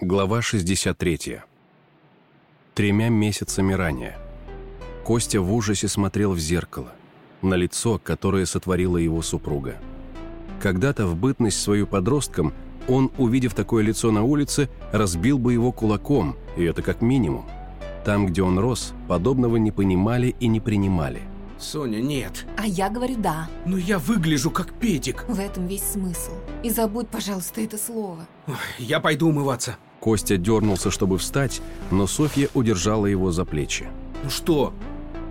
Глава 63. Тремя месяцами ранее. Костя в ужасе смотрел в зеркало, на лицо, которое сотворила его супруга. Когда-то в бытность свою подростком он, увидев такое лицо на улице, разбил бы его кулаком, и это как минимум. Там, где он рос, подобного не понимали и не принимали. Соня, нет. А я говорю да. Но я выгляжу как Петик. В этом весь смысл. И забудь, пожалуйста, это слово. Ой, я пойду умываться. Костя дернулся, чтобы встать, но Софья удержала его за плечи. Ну что?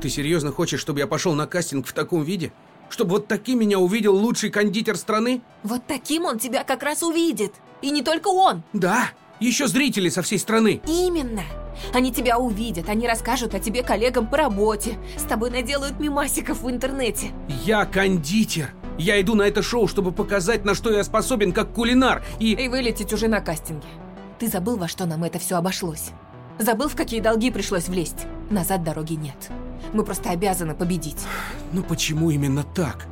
Ты серьезно хочешь, чтобы я пошел на кастинг в таком виде? Чтобы вот таким меня увидел лучший кондитер страны? Вот таким он тебя как раз увидит. И не только он. Да, еще зрители со всей страны. Именно. Они тебя увидят, они расскажут о тебе коллегам по работе. С тобой наделают мимасиков в интернете. Я кондитер. Я иду на это шоу, чтобы показать, на что я способен как кулинар. И... И вылететь уже на кастинге. Ты забыл, во что нам это все обошлось? Забыл, в какие долги пришлось влезть? Назад дороги нет. Мы просто обязаны победить. Ну почему именно так?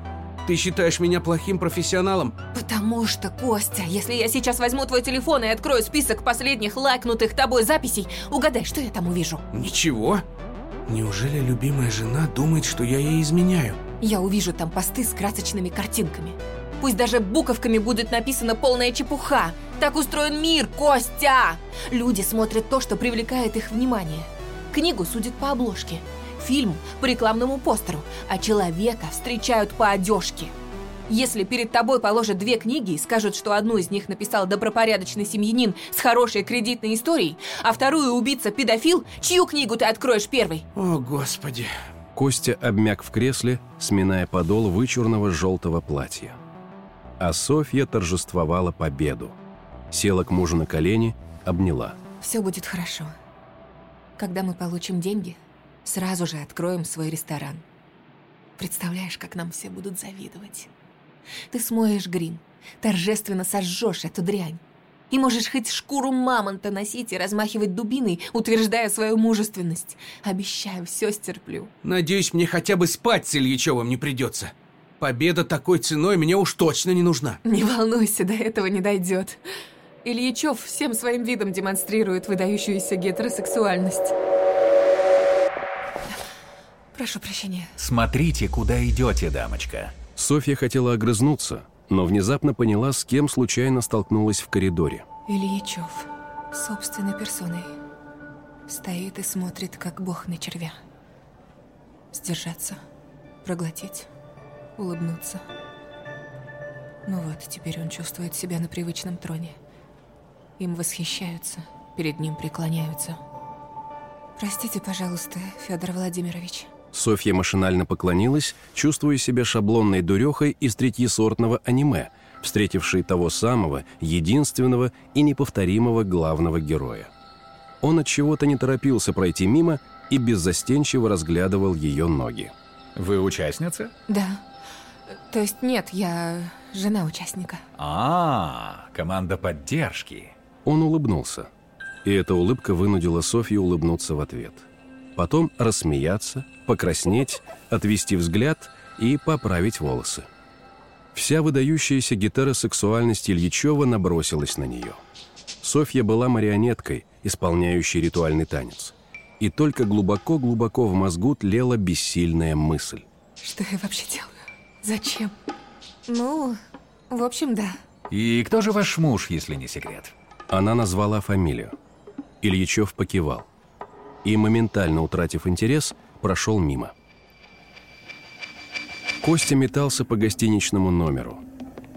Ты считаешь меня плохим профессионалом? Потому что, Костя, если я сейчас возьму твой телефон и открою список последних лайкнутых тобой записей, угадай, что я там увижу? Ничего. Неужели любимая жена думает, что я ей изменяю? Я увижу там посты с красочными картинками. Пусть даже буковками будет написана полная чепуха. Так устроен мир, Костя! Люди смотрят то, что привлекает их внимание. Книгу судят по обложке, фильм по рекламному постеру, а человека встречают по одежке. Если перед тобой положат две книги и скажут, что одну из них написал добропорядочный семьянин с хорошей кредитной историей, а вторую убийца-педофил, чью книгу ты откроешь первой? О, Господи. Костя обмяк в кресле, сминая подол вычурного желтого платья. А Софья торжествовала победу. Села к мужу на колени, обняла. Все будет хорошо. Когда мы получим деньги, сразу же откроем свой ресторан. Представляешь, как нам все будут завидовать. Ты смоешь грим, торжественно сожжешь эту дрянь. И можешь хоть шкуру мамонта носить и размахивать дубиной, утверждая свою мужественность. Обещаю, все стерплю. Надеюсь, мне хотя бы спать с Ильичевым не придется. Победа такой ценой мне уж точно не нужна. Не волнуйся, до этого не дойдет. Ильичев всем своим видом демонстрирует выдающуюся гетеросексуальность. Прошу прощения. Смотрите, куда идете, дамочка. Софья хотела огрызнуться, но внезапно поняла, с кем случайно столкнулась в коридоре. Ильичев собственной персоной стоит и смотрит, как бог на червя. Сдержаться, проглотить, улыбнуться. Ну вот, теперь он чувствует себя на привычном троне. Им восхищаются, перед ним преклоняются. Простите, пожалуйста, Федор Владимирович. Софья машинально поклонилась, чувствуя себя шаблонной дурехой из третьесортного аниме, встретившей того самого, единственного и неповторимого главного героя. Он от чего-то не торопился пройти мимо и беззастенчиво разглядывал ее ноги. Вы участница? Да. То есть нет, я жена участника. А, команда поддержки. Он улыбнулся, и эта улыбка вынудила Софью улыбнуться в ответ. Потом рассмеяться, покраснеть, отвести взгляд и поправить волосы. Вся выдающаяся гетеросексуальность Ильичева набросилась на нее. Софья была марионеткой, исполняющей ритуальный танец. И только глубоко-глубоко в мозгу тлела бессильная мысль. Что я вообще делаю? Зачем? Ну, в общем, да. И кто же ваш муж, если не секрет? Она назвала фамилию. Ильичев покивал. И, моментально утратив интерес, прошел мимо. Костя метался по гостиничному номеру.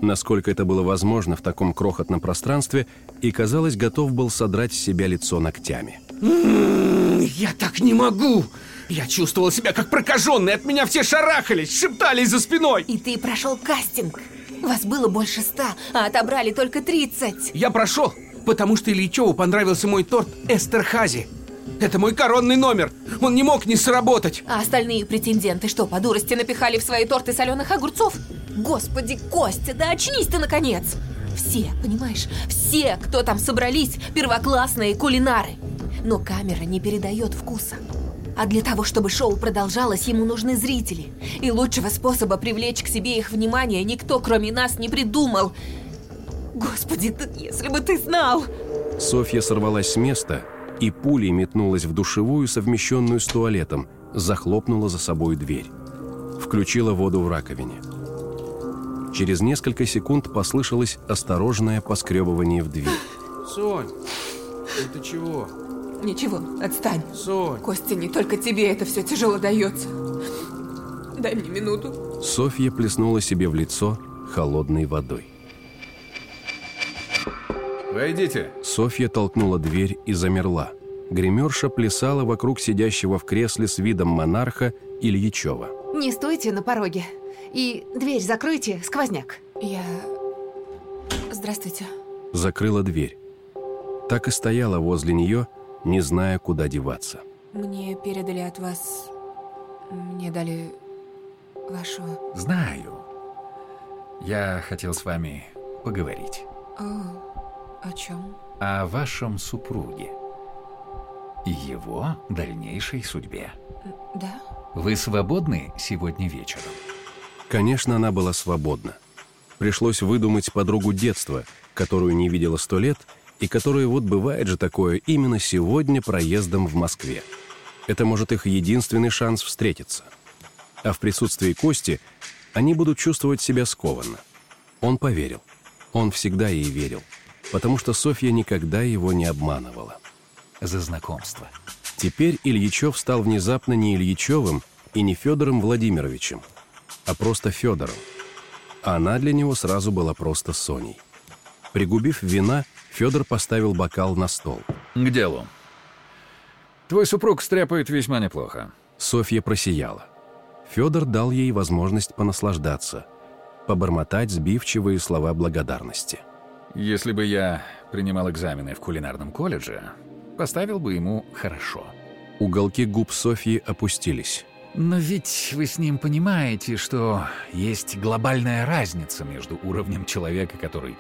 Насколько это было возможно в таком крохотном пространстве, и, казалось, готов был содрать с себя лицо ногтями. Я так не могу! Я чувствовал себя как прокаженный, от меня все шарахались, шептались за спиной! И ты прошел кастинг. Вас было больше ста, а отобрали только 30. Я прошел, потому что Ильичеву понравился мой торт Эстерхази. Это мой коронный номер. Он не мог не сработать. А остальные претенденты что, по дурости напихали в свои торты соленых огурцов? Господи, Костя, да очнись ты наконец! Все, понимаешь, все, кто там собрались, первоклассные кулинары. Но камера не передает вкуса. А для того, чтобы шоу продолжалось, ему нужны зрители. И лучшего способа привлечь к себе их внимание никто, кроме нас, не придумал. Господи, да если бы ты знал! Софья сорвалась с места и пулей метнулась в душевую, совмещенную с туалетом, захлопнула за собой дверь. Включила воду в раковине. Через несколько секунд послышалось осторожное поскребывание в дверь. Сонь, это чего? Ничего, отстань. Сонь. Костя, не только тебе это все тяжело дается. Дай мне минуту. Софья плеснула себе в лицо холодной водой. Войдите. Софья толкнула дверь и замерла. Гримерша плясала вокруг сидящего в кресле с видом монарха Ильичева. Не стойте на пороге. И дверь закройте, сквозняк. Я... Здравствуйте. Закрыла дверь. Так и стояла возле нее, не зная, куда деваться. Мне передали от вас... Мне дали вашу... Знаю. Я хотел с вами поговорить. О, о чем? О вашем супруге. И его дальнейшей судьбе. Да? Вы свободны сегодня вечером? Конечно, она была свободна. Пришлось выдумать подругу детства, которую не видела сто лет, и которая, вот бывает же такое, именно сегодня проездом в Москве. Это, может, их единственный шанс встретиться. А в присутствии Кости они будут чувствовать себя скованно. Он поверил. Он всегда ей верил, потому что Софья никогда его не обманывала. За знакомство. Теперь Ильичев стал внезапно не Ильичевым и не Федором Владимировичем, а просто Федором. А она для него сразу была просто Соней. Пригубив вина, Федор поставил бокал на стол. К делу. Твой супруг стряпает весьма неплохо. Софья просияла. Федор дал ей возможность понаслаждаться, побормотать сбивчивые слова благодарности. Если бы я принимал экзамены в кулинарном колледже, поставил бы ему хорошо. Уголки губ Софьи опустились. Но ведь вы с ним понимаете, что есть глобальная разница между уровнем человека, который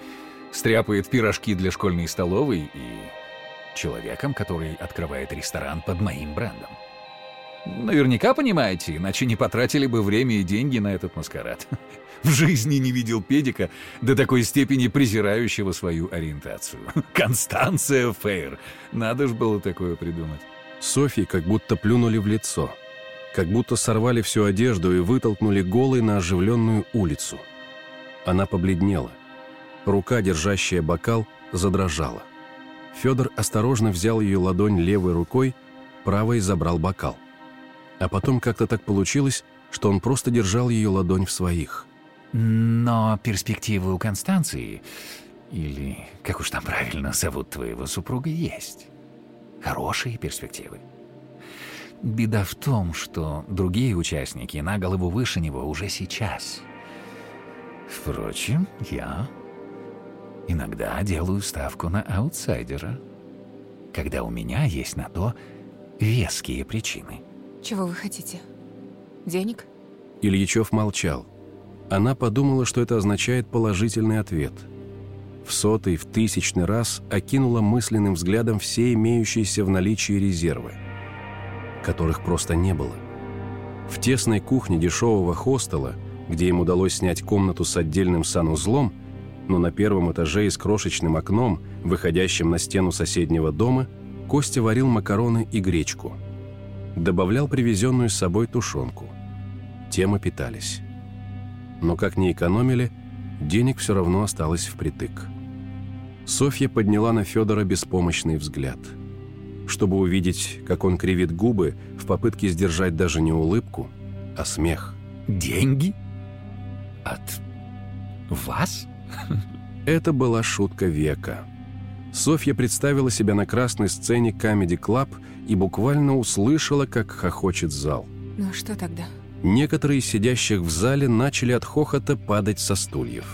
стряпает пирожки для школьной столовой, и человеком, который открывает ресторан под моим брендом. Наверняка понимаете, иначе не потратили бы время и деньги на этот маскарад. В жизни не видел педика до такой степени презирающего свою ориентацию. Констанция Фейр. Надо ж было такое придумать. Софье как будто плюнули в лицо, как будто сорвали всю одежду и вытолкнули голой на оживленную улицу. Она побледнела. Рука, держащая бокал, задрожала. Федор осторожно взял ее ладонь левой рукой, правой забрал бокал. А потом как-то так получилось, что он просто держал ее ладонь в своих. Но перспективы у Констанции, или как уж там правильно зовут твоего супруга, есть. Хорошие перспективы. Беда в том, что другие участники на голову выше него уже сейчас. Впрочем, я иногда делаю ставку на аутсайдера, когда у меня есть на то веские причины. Чего вы хотите? Денег? Ильичев молчал. Она подумала, что это означает положительный ответ. В сотый, в тысячный раз окинула мысленным взглядом все имеющиеся в наличии резервы, которых просто не было. В тесной кухне дешевого хостела, где им удалось снять комнату с отдельным санузлом, но на первом этаже и с крошечным окном, выходящим на стену соседнего дома, Костя варил макароны и гречку. Добавлял привезенную с собой тушенку. Тем и питались. Но как ни экономили, денег все равно осталось впритык. Софья подняла на Федора беспомощный взгляд. Чтобы увидеть, как он кривит губы в попытке сдержать даже не улыбку, а смех. Деньги? От вас? Это была шутка века. Софья представила себя на красной сцене Comedy Club и буквально услышала, как хохочет зал. Ну а что тогда? Некоторые из сидящих в зале начали от хохота падать со стульев.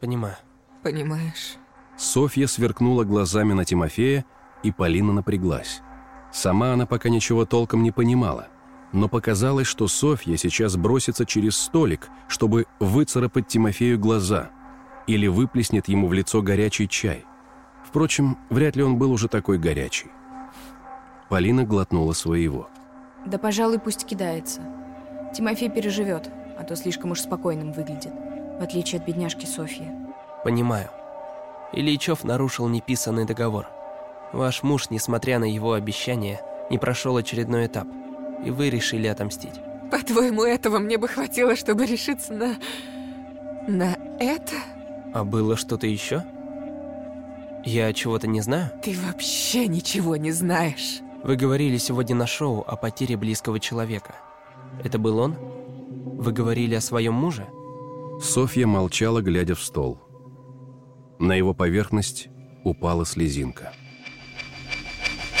Понимаю. Понимаешь. Софья сверкнула глазами на Тимофея, и Полина напряглась. Сама она пока ничего толком не понимала, но показалось, что Софья сейчас бросится через столик, чтобы выцарапать Тимофею глаза или выплеснет ему в лицо горячий чай. Впрочем, вряд ли он был уже такой горячий. Полина глотнула своего. Да, пожалуй, пусть кидается. Тимофей переживет, а то слишком уж спокойным выглядит, в отличие от бедняжки Софьи. Понимаю. Ильичев нарушил неписанный договор. Ваш муж, несмотря на его обещания, не прошел очередной этап, и вы решили отомстить. По-твоему, этого мне бы хватило, чтобы решиться на... на это? А было что-то еще? Я чего-то не знаю? Ты вообще ничего не знаешь. Вы говорили сегодня на шоу о потере близкого человека. Это был он? Вы говорили о своем муже? Софья молчала, глядя в стол. На его поверхность упала слезинка.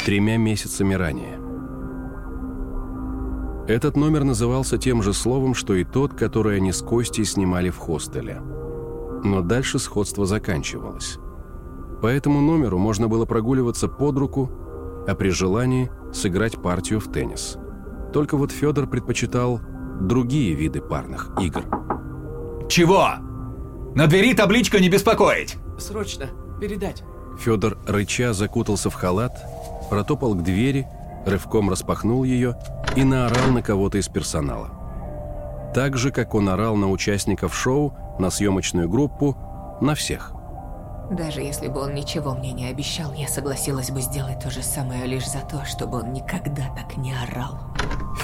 Тремя месяцами ранее. Этот номер назывался тем же словом, что и тот, который они с Костей снимали в хостеле. Но дальше сходство заканчивалось. По этому номеру можно было прогуливаться под руку, а при желании сыграть партию в теннис. Только вот Федор предпочитал другие виды парных игр. Чего? На двери табличка «Не беспокоить». Срочно, передать. Федор рыча закутался в халат, протопал к двери, рывком распахнул ее и наорал на кого-то из персонала. Так же, как он орал на участников шоу, на съемочную группу, на всех. Даже если бы он ничего мне не обещал, я согласилась бы сделать то же самое лишь за то, чтобы он никогда так не орал.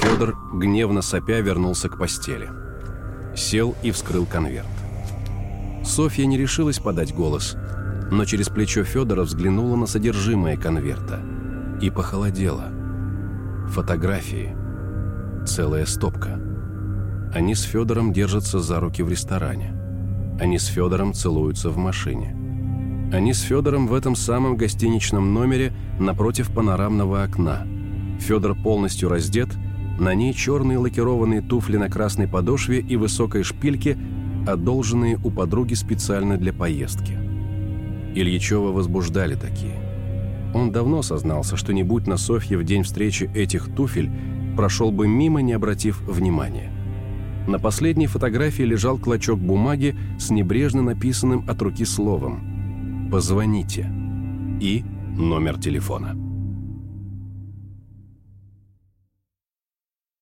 Федор, гневно сопя, вернулся к постели. Сел и вскрыл конверт. Софья не решилась подать голос, но через плечо Федора взглянула на содержимое конверта и похолодела. Фотографии. Целая стопка. Они с Федором держатся за руки в ресторане. Они с Федором целуются в машине. Они с Федором в этом самом гостиничном номере напротив панорамного окна. Федор полностью раздет, на ней черные лакированные туфли на красной подошве и высокой шпильке, одолженные у подруги специально для поездки. Ильичева возбуждали такие. Он давно сознался, что не будь на Софье в день встречи этих туфель, прошел бы мимо, не обратив внимания. На последней фотографии лежал клочок бумаги с небрежно написанным от руки словом «Позвоните» и номер телефона.